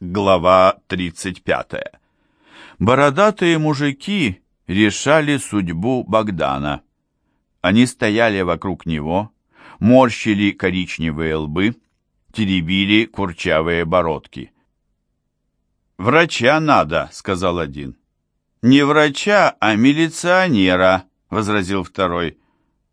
Глава 35. Бородатые мужики решали судьбу Богдана. Они стояли вокруг него, морщили коричневые лбы, теребили курчавые бородки. «Врача надо», — сказал один. «Не врача, а милиционера», — возразил второй.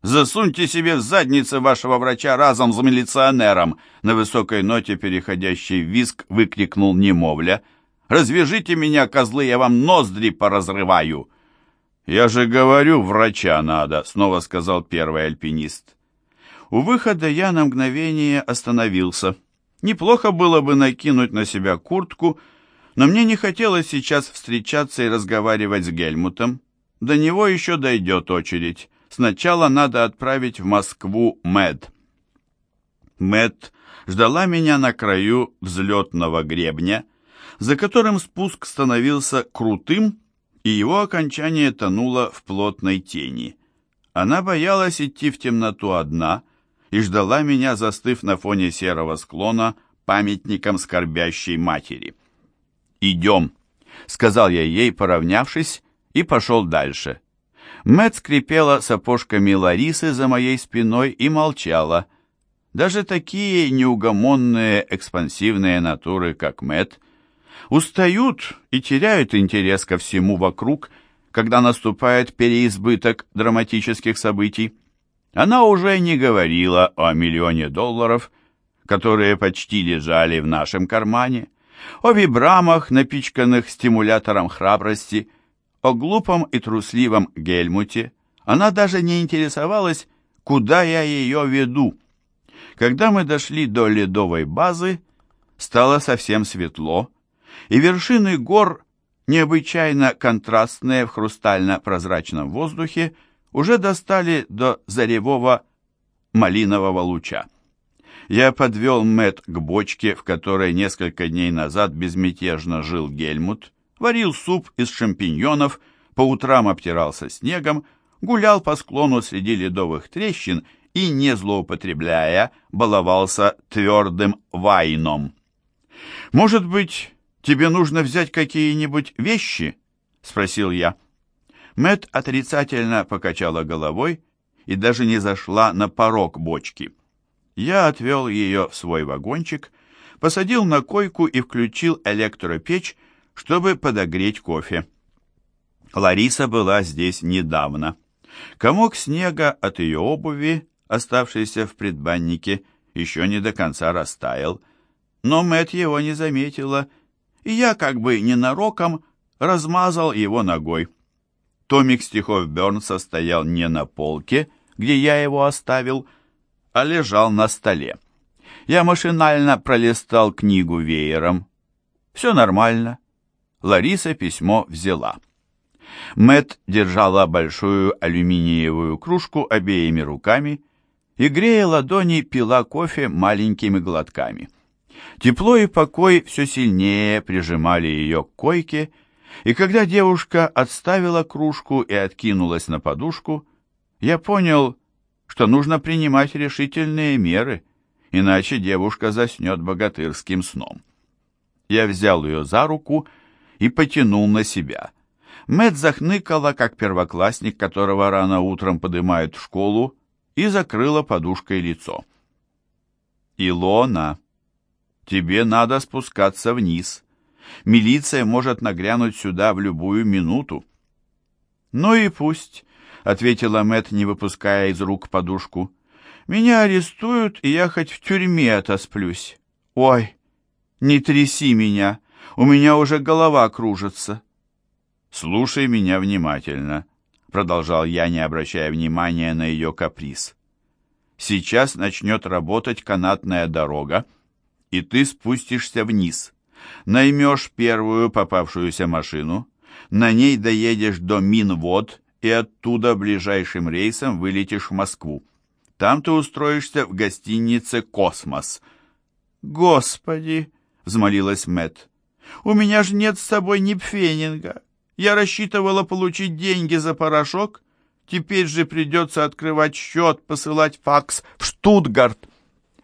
Засуньте себе в задницу вашего врача разом с милиционером!» На высокой ноте, переходящей в виск, выкрикнул немовля. «Развяжите меня, козлы, я вам ноздри поразрываю!» «Я же говорю, врача надо!» — снова сказал первый альпинист. У выхода я на мгновение остановился. Неплохо было бы накинуть на себя куртку, но мне не хотелось сейчас встречаться и разговаривать с Гельмутом. До него еще дойдет очередь. Сначала надо отправить в Москву Мэд. Мэд ждала меня на краю взлетного гребня, за которым спуск становился крутым, и его окончание тонуло в плотной тени. Она боялась идти в темноту одна и ждала меня, застыв на фоне серого склона памятником скорбящей матери. «Идем», — сказал я ей, поравнявшись, и пошел дальше. Мэт скрипела сапожками Ларисы за моей спиной и молчала. Даже такие неугомонные, экспансивные натуры, как Мэт, устают и теряют интерес ко всему вокруг, когда наступает переизбыток драматических событий. Она уже не говорила о миллионе долларов, которые почти лежали в нашем кармане, о вибрамах, напичканных стимулятором храбрости – о глупом и трусливом Гельмуте она даже не интересовалась, куда я ее веду. Когда мы дошли до ледовой базы, стало совсем светло, и вершины гор, необычайно контрастные в хрустально-прозрачном воздухе, уже достали до заревого малинового луча. Я подвел Мэт к бочке, в которой несколько дней назад безмятежно жил Гельмут, варил суп из шампиньонов, по утрам обтирался снегом, гулял по склону среди ледовых трещин и, не злоупотребляя, баловался твердым вайном. «Может быть, тебе нужно взять какие-нибудь вещи?» — спросил я. Мэт отрицательно покачала головой и даже не зашла на порог бочки. Я отвел ее в свой вагончик, посадил на койку и включил электропечь, чтобы подогреть кофе. Лариса была здесь недавно. Комок снега от ее обуви, оставшийся в предбаннике, еще не до конца растаял, но Мэт его не заметила, и я как бы ненароком размазал его ногой. Томик стихов Бернса стоял не на полке, где я его оставил, а лежал на столе. Я машинально пролистал книгу веером. Все нормально. Лариса письмо взяла. Мэт держала большую алюминиевую кружку обеими руками и, грея ладони, пила кофе маленькими глотками. Тепло и покой все сильнее прижимали ее к койке, и когда девушка отставила кружку и откинулась на подушку, я понял, что нужно принимать решительные меры, иначе девушка заснет богатырским сном. Я взял ее за руку и, и потянул на себя. Мэт захныкала, как первоклассник, которого рано утром поднимают в школу, и закрыла подушкой лицо. «Илона, тебе надо спускаться вниз. Милиция может нагрянуть сюда в любую минуту». «Ну и пусть», — ответила Мэт, не выпуская из рук подушку. «Меня арестуют, и я хоть в тюрьме отосплюсь. Ой, не тряси меня!» У меня уже голова кружится. Слушай меня внимательно, продолжал я, не обращая внимания на ее каприз. Сейчас начнет работать канатная дорога, и ты спустишься вниз. Наймешь первую попавшуюся машину, на ней доедешь до Минвод и оттуда ближайшим рейсом вылетишь в Москву. Там ты устроишься в гостинице «Космос». «Господи!» — взмолилась Мэт. У меня же нет с собой ни пфеннига. Я рассчитывала получить деньги за порошок. Теперь же придется открывать счет, посылать факс в Штутгарт.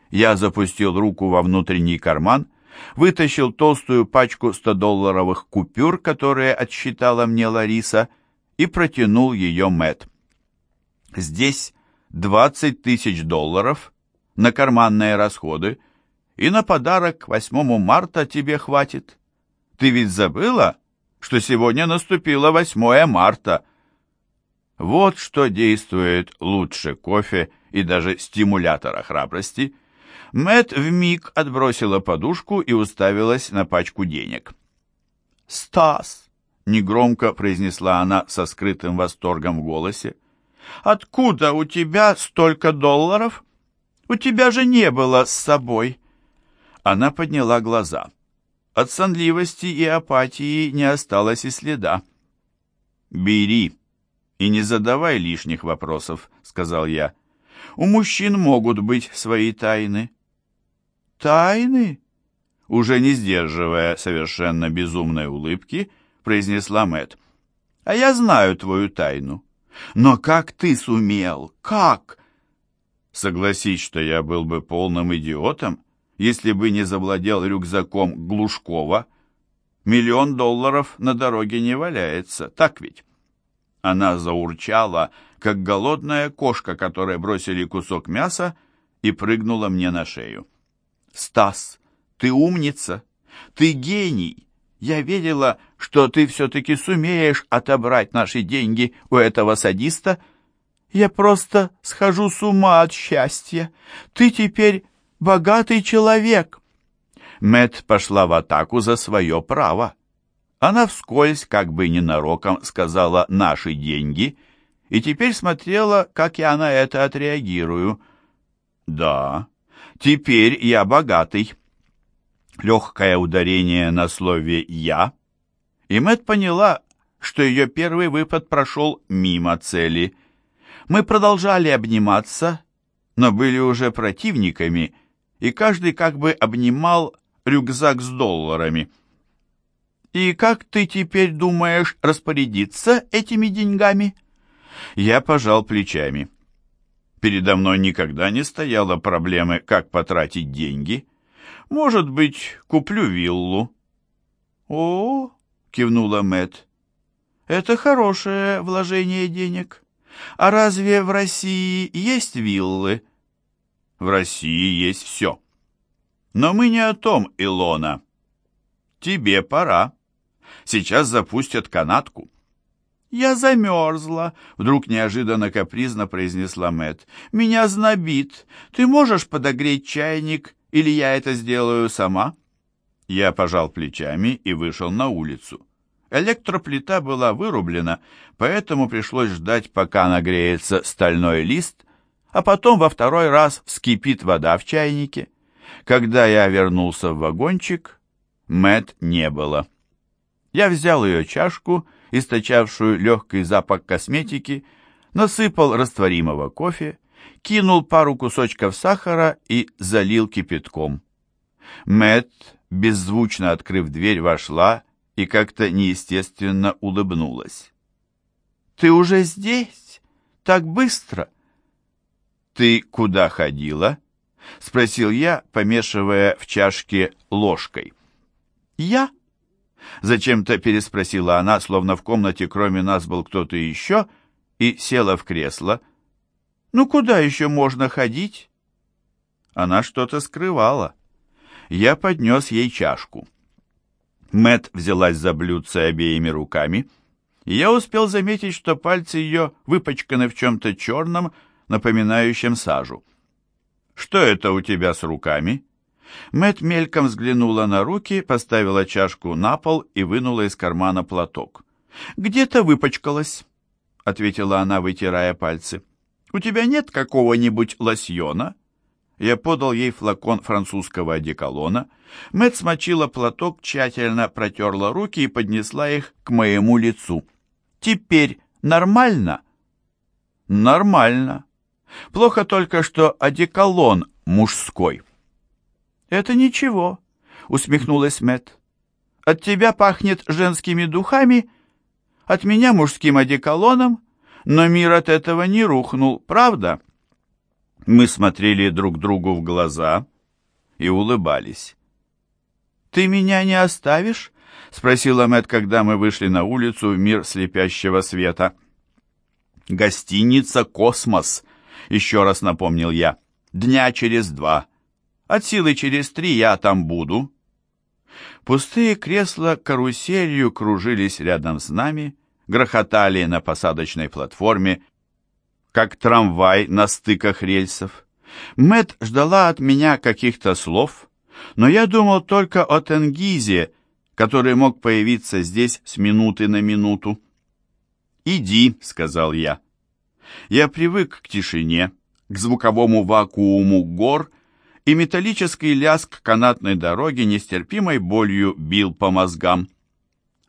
Я запустил руку во внутренний карман, вытащил толстую пачку 100-долларовых купюр, которые отсчитала мне Лариса, и протянул ее Мэт. Здесь 20 тысяч долларов на карманные расходы, и на подарок к 8 марта тебе хватит. Ты ведь забыла, что сегодня наступило 8 марта? Вот что действует лучше кофе и даже стимулятора храбрости. Мэт вмиг отбросила подушку и уставилась на пачку денег. «Стас!» — негромко произнесла она со скрытым восторгом в голосе. «Откуда у тебя столько долларов? У тебя же не было с собой!» Она подняла глаза. От сонливости и апатии не осталось и следа. «Бери и не задавай лишних вопросов», — сказал я. «У мужчин могут быть свои тайны». «Тайны?» Уже не сдерживая совершенно безумной улыбки, произнесла Мэт. «А я знаю твою тайну. Но как ты сумел? Как?» Согласись, что я был бы полным идиотом, если бы не завладел рюкзаком Глушкова. Миллион долларов на дороге не валяется, так ведь? Она заурчала, как голодная кошка, которой бросили кусок мяса, и прыгнула мне на шею. «Стас, ты умница! Ты гений! Я верила, что ты все-таки сумеешь отобрать наши деньги у этого садиста. Я просто схожу с ума от счастья. Ты теперь богатый человек. Мэт пошла в атаку за свое право. Она вскользь, как бы ненароком, сказала «наши деньги», и теперь смотрела, как я на это отреагирую. «Да, теперь я богатый». Легкое ударение на слове «я», и Мэт поняла, что ее первый выпад прошел мимо цели. Мы продолжали обниматься, но были уже противниками — и каждый как бы обнимал рюкзак с долларами. «И как ты теперь думаешь распорядиться этими деньгами?» Я пожал плечами. Передо мной никогда не стояла проблемы, как потратить деньги. Может быть, куплю виллу. «О, — кивнула Мэт, — это хорошее вложение денег. А разве в России есть виллы?» В России есть все. Но мы не о том, Илона. Тебе пора. Сейчас запустят канатку. «Я замерзла», — вдруг неожиданно капризно произнесла Мэт. «Меня знобит. Ты можешь подогреть чайник, или я это сделаю сама?» Я пожал плечами и вышел на улицу. Электроплита была вырублена, поэтому пришлось ждать, пока нагреется стальной лист, а потом во второй раз вскипит вода в чайнике. Когда я вернулся в вагончик, Мэт не было. Я взял ее чашку, источавшую легкий запах косметики, насыпал растворимого кофе, кинул пару кусочков сахара и залил кипятком. Мэт, беззвучно открыв дверь, вошла и как-то неестественно улыбнулась. «Ты уже здесь? Так быстро?» «Ты куда ходила?» — спросил я, помешивая в чашке ложкой. «Я?» — зачем-то переспросила она, словно в комнате кроме нас был кто-то еще, и села в кресло. «Ну куда еще можно ходить?» Она что-то скрывала. Я поднес ей чашку. Мэт взялась за блюдце обеими руками, и я успел заметить, что пальцы ее выпачканы в чем-то черном, напоминающем сажу. «Что это у тебя с руками?» Мэт мельком взглянула на руки, поставила чашку на пол и вынула из кармана платок. «Где-то выпачкалась», — ответила она, вытирая пальцы. «У тебя нет какого-нибудь лосьона?» Я подал ей флакон французского одеколона. Мэт смочила платок, тщательно протерла руки и поднесла их к моему лицу. «Теперь нормально?» «Нормально», Плохо только, что одеколон мужской. «Это ничего», — усмехнулась Мэт. «От тебя пахнет женскими духами, от меня мужским одеколоном, но мир от этого не рухнул, правда?» Мы смотрели друг другу в глаза и улыбались. «Ты меня не оставишь?» — спросила Мэтт, когда мы вышли на улицу в мир слепящего света. «Гостиница «Космос», — еще раз напомнил я. «Дня через два. От силы через три я там буду». Пустые кресла каруселью кружились рядом с нами, грохотали на посадочной платформе, как трамвай на стыках рельсов. Мэт ждала от меня каких-то слов, но я думал только о Тенгизе, который мог появиться здесь с минуты на минуту. «Иди», — сказал я. Я привык к тишине, к звуковому вакууму гор, и металлический лязг канатной дороги нестерпимой болью бил по мозгам.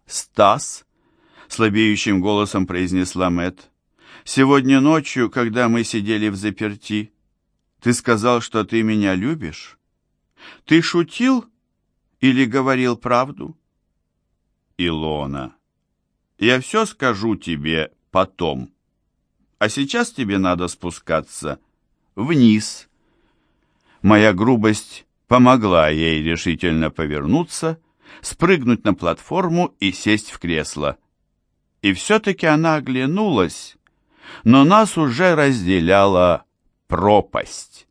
«Стас», — слабеющим голосом произнесла Мэт, — «сегодня ночью, когда мы сидели в заперти, ты сказал, что ты меня любишь? Ты шутил или говорил правду?» Илона, я все скажу тебе потом. А сейчас тебе надо спускаться вниз. Моя грубость помогла ей решительно повернуться, спрыгнуть на платформу и сесть в кресло. И все-таки она оглянулась, но нас уже разделяла пропасть.